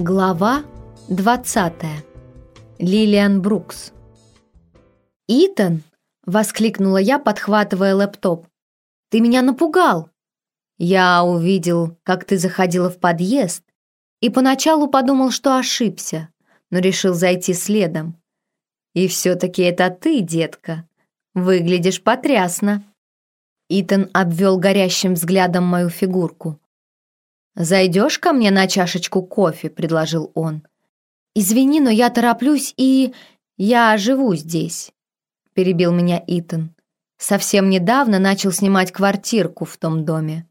Глава 20. Лилиан Брукс. «Итан!» — воскликнула я, подхватывая лэптоп. «Ты меня напугал!» Я увидел, как ты заходила в подъезд, и поначалу подумал, что ошибся, но решил зайти следом. И все-таки это ты, детка. Выглядишь потрясно. Итан обвел горящим взглядом мою фигурку. «Зайдешь ко мне на чашечку кофе?» — предложил он. «Извини, но я тороплюсь и... я живу здесь», — перебил меня Итан. «Совсем недавно начал снимать квартирку в том доме».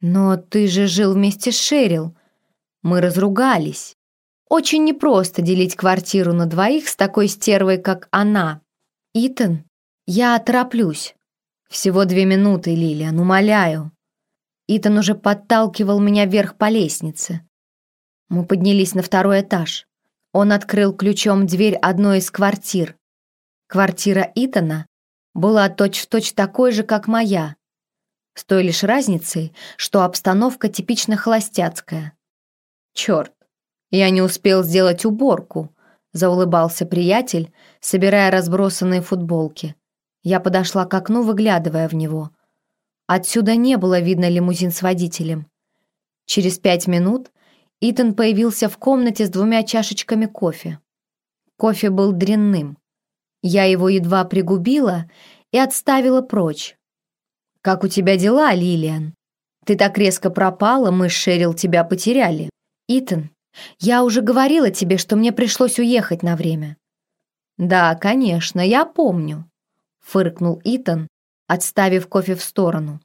«Но ты же жил вместе с Шерил. Мы разругались. Очень непросто делить квартиру на двоих с такой стервой, как она. Итан, я тороплюсь. Всего две минуты, Лилиан, умоляю». Итан уже подталкивал меня вверх по лестнице. Мы поднялись на второй этаж. Он открыл ключом дверь одной из квартир. Квартира Итана была точь-в-точь точь такой же, как моя, с той лишь разницей, что обстановка типично холостяцкая. «Черт, я не успел сделать уборку», — заулыбался приятель, собирая разбросанные футболки. Я подошла к окну, выглядывая в него — Отсюда не было видно лимузин с водителем. Через пять минут Итан появился в комнате с двумя чашечками кофе. Кофе был дрянным. Я его едва пригубила и отставила прочь. «Как у тебя дела, Лилиан? Ты так резко пропала, мы с Шерил тебя потеряли. Итан, я уже говорила тебе, что мне пришлось уехать на время». «Да, конечно, я помню», — фыркнул Итан, отставив кофе в сторону.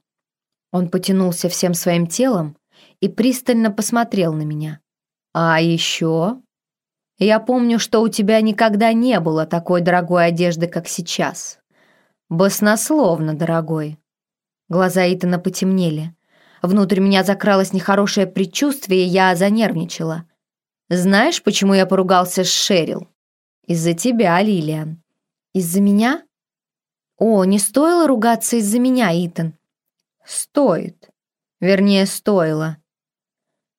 Он потянулся всем своим телом и пристально посмотрел на меня. «А еще...» «Я помню, что у тебя никогда не было такой дорогой одежды, как сейчас. Баснословно дорогой». Глаза Итана потемнели. Внутрь меня закралось нехорошее предчувствие, и я занервничала. «Знаешь, почему я поругался с Шерил?» «Из-за тебя, Лилиан». «Из-за меня?» «О, не стоило ругаться из-за меня, Итан». «Стоит. Вернее, стоило».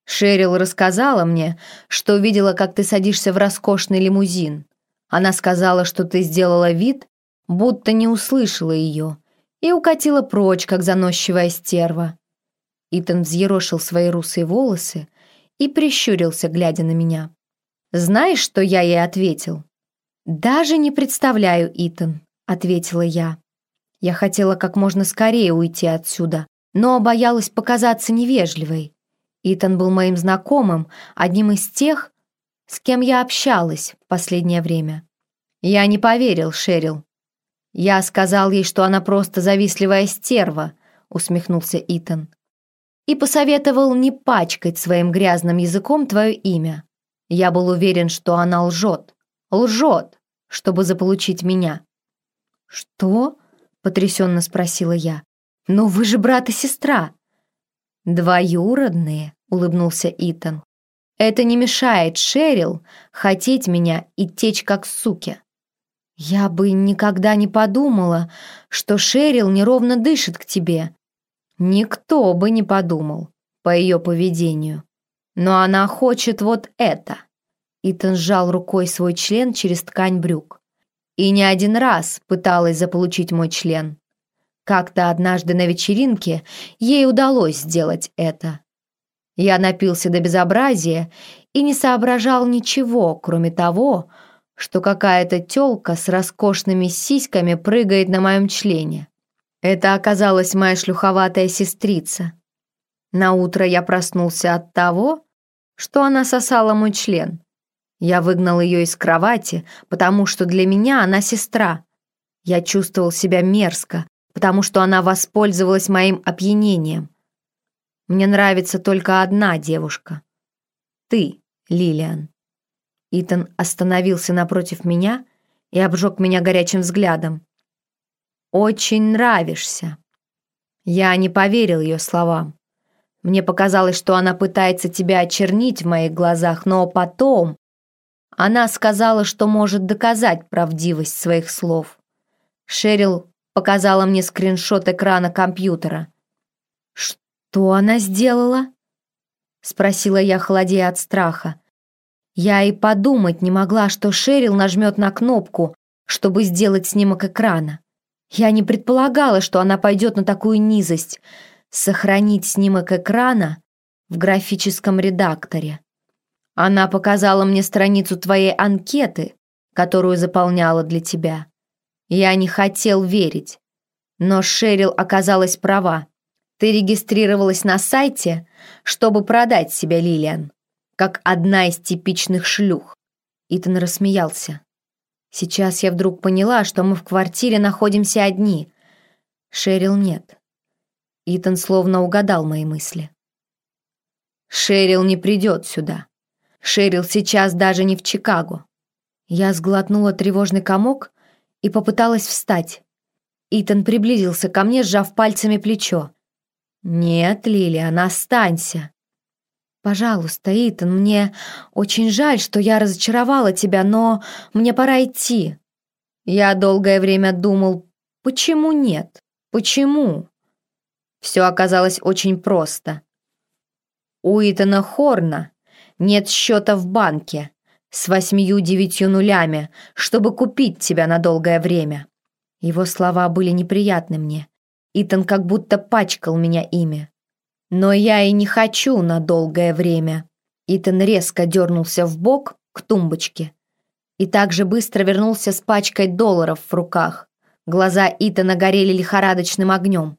Шерил рассказала мне, что видела, как ты садишься в роскошный лимузин. Она сказала, что ты сделала вид, будто не услышала ее, и укатила прочь, как заносчивая стерва. Итан взъерошил свои русые волосы и прищурился, глядя на меня. «Знаешь, что я ей ответил?» «Даже не представляю, Итан», ответила я. Я хотела как можно скорее уйти отсюда, но боялась показаться невежливой. Итан был моим знакомым, одним из тех, с кем я общалась в последнее время. Я не поверил Шерил. Я сказал ей, что она просто завистливая стерва, усмехнулся Итан. И посоветовал не пачкать своим грязным языком твое имя. Я был уверен, что она лжет. Лжет, чтобы заполучить меня. «Что?» — потрясенно спросила я. «Но вы же брат и сестра!» «Двоюродные», — улыбнулся Итан. «Это не мешает Шерил хотеть меня и течь как суки». «Я бы никогда не подумала, что Шерил неровно дышит к тебе». «Никто бы не подумал по ее поведению. Но она хочет вот это». Итан сжал рукой свой член через ткань брюк и не один раз пыталась заполучить мой член. Как-то однажды на вечеринке ей удалось сделать это. Я напился до безобразия и не соображал ничего, кроме того, что какая-то тёлка с роскошными сиськами прыгает на моем члене. Это оказалась моя шлюховатая сестрица. На утро я проснулся от того, что она сосала мой член. Я выгнал ее из кровати, потому что для меня она сестра. Я чувствовал себя мерзко, потому что она воспользовалась моим опьянением. Мне нравится только одна девушка. Ты, Лилиан. Итан остановился напротив меня и обжег меня горячим взглядом. «Очень нравишься». Я не поверил ее словам. Мне показалось, что она пытается тебя очернить в моих глазах, но потом, она сказала, что может доказать правдивость своих слов. Шерил показала мне скриншот экрана компьютера. «Что она сделала?» — спросила я, холодея от страха. Я и подумать не могла, что Шерил нажмет на кнопку, чтобы сделать снимок экрана. Я не предполагала, что она пойдет на такую низость — сохранить снимок экрана в графическом редакторе. Она показала мне страницу твоей анкеты, которую заполняла для тебя. Я не хотел верить, но Шерил оказалась права. Ты регистрировалась на сайте, чтобы продать себя, Лилиан, как одна из типичных шлюх. Итан рассмеялся. Сейчас я вдруг поняла, что мы в квартире находимся одни. Шерил нет. Итан словно угадал мои мысли. Шерил не придет сюда. Шерил сейчас даже не в Чикаго. Я сглотнула тревожный комок и попыталась встать. Итан приблизился ко мне, сжав пальцами плечо. «Нет, Лилиан, останься». «Пожалуйста, Итан, мне очень жаль, что я разочаровала тебя, но мне пора идти». Я долгое время думал, почему нет? Почему? Все оказалось очень просто. У Итана Хорна нет счета в банке с восьмию-девятью нулями, чтобы купить тебя на долгое время. Его слова были неприятны мне. Итан как будто пачкал меня ими. Но я и не хочу на долгое время. Итан резко дернулся в бок к тумбочке и также быстро вернулся с пачкой долларов в руках. Глаза Итана горели лихорадочным огнем.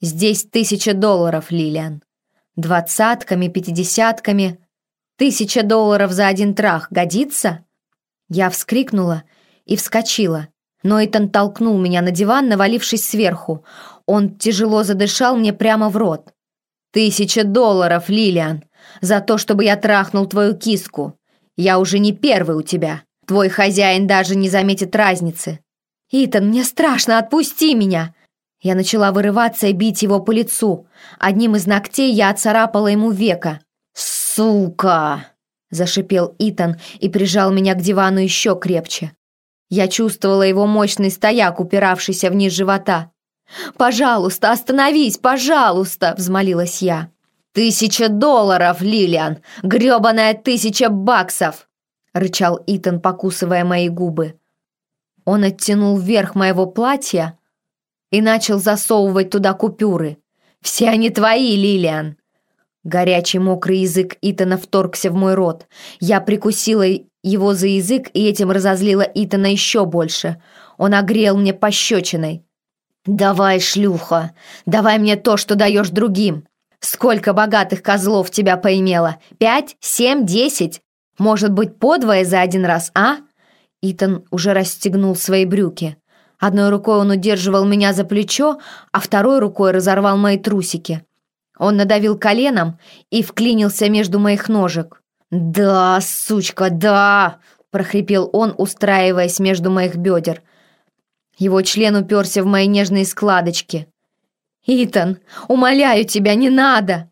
«Здесь тысяча долларов, Лилиан. Двадцатками, пятидесятками. Тысяча долларов за один трах годится?» Я вскрикнула и вскочила, но Итан толкнул меня на диван, навалившись сверху. Он тяжело задышал мне прямо в рот. «Тысяча долларов, Лилиан, за то, чтобы я трахнул твою киску. Я уже не первый у тебя. Твой хозяин даже не заметит разницы». «Итан, мне страшно, отпусти меня!» Я начала вырываться и бить его по лицу. Одним из ногтей я отцарапала ему века. «Сука!» – зашипел Итан и прижал меня к дивану еще крепче. Я чувствовала его мощный стояк, упиравшийся вниз живота. «Пожалуйста, остановись, пожалуйста!» — взмолилась я. «Тысяча долларов, Лилиан! грёбаная тысяча баксов!» — рычал Итан, покусывая мои губы. Он оттянул вверх моего платья и начал засовывать туда купюры. «Все они твои, Лилиан!» Горячий мокрый язык Итана вторгся в мой рот. Я прикусила его за язык и этим разозлила Итана еще больше. Он огрел мне пощечиной. «Давай, шлюха, давай мне то, что даешь другим. Сколько богатых козлов тебя поимело? Пять? Семь? Десять? Может быть, подвое за один раз, а?» Итан уже расстегнул свои брюки. Одной рукой он удерживал меня за плечо, а второй рукой разорвал мои трусики. Он надавил коленом и вклинился между моих ножек. «Да, сучка, да!» – прохрипел он, устраиваясь между моих бедер – его член уперся в мои нежные складочки. «Итан, умоляю тебя, не надо!»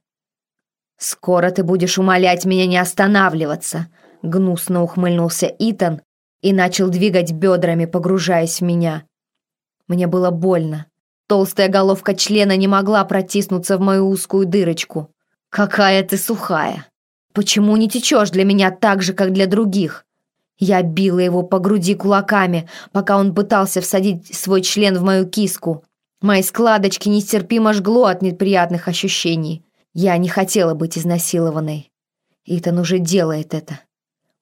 «Скоро ты будешь умолять меня не останавливаться», — гнусно ухмыльнулся Итан и начал двигать бедрами, погружаясь в меня. Мне было больно. Толстая головка члена не могла протиснуться в мою узкую дырочку. «Какая ты сухая! Почему не течешь для меня так же, как для других?» Я била его по груди кулаками, пока он пытался всадить свой член в мою киску. Мои складочки нестерпимо жгло от неприятных ощущений. Я не хотела быть изнасилованной. Итан уже делает это.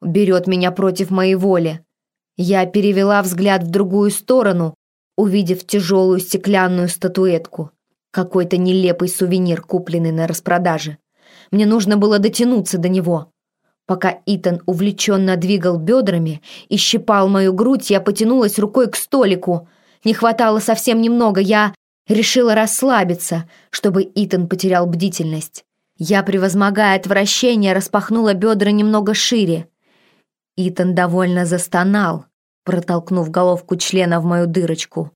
Берет меня против моей воли. Я перевела взгляд в другую сторону, увидев тяжелую стеклянную статуэтку. Какой-то нелепый сувенир, купленный на распродаже. Мне нужно было дотянуться до него. Пока Итан увлеченно двигал бедрами и щипал мою грудь, я потянулась рукой к столику. Не хватало совсем немного, я решила расслабиться, чтобы Итан потерял бдительность. Я, превозмогая отвращение, распахнула бедра немного шире. Итан довольно застонал, протолкнув головку члена в мою дырочку.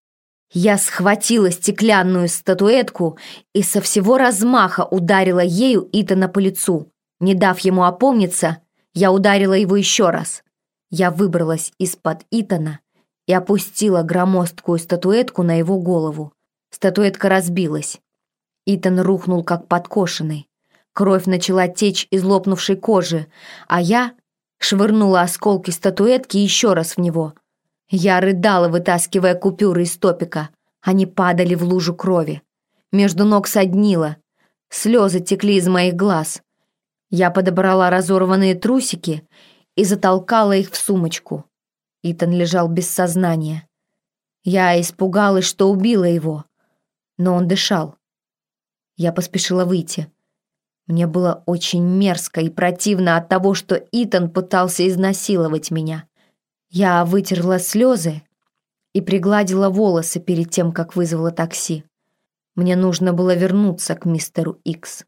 Я схватила стеклянную статуэтку и со всего размаха ударила ею Итана по лицу. Не дав ему опомниться, я ударила его еще раз. Я выбралась из-под Итана и опустила громоздкую статуэтку на его голову. Статуэтка разбилась. Итан рухнул, как подкошенный. Кровь начала течь из лопнувшей кожи, а я швырнула осколки статуэтки еще раз в него. Я рыдала, вытаскивая купюры из топика. Они падали в лужу крови. Между ног соднило. Слезы текли из моих глаз. Я подобрала разорванные трусики и затолкала их в сумочку. Итан лежал без сознания. Я испугалась, что убила его, но он дышал. Я поспешила выйти. Мне было очень мерзко и противно от того, что Итан пытался изнасиловать меня. Я вытерла слезы и пригладила волосы перед тем, как вызвала такси. Мне нужно было вернуться к мистеру Икс.